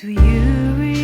Do you.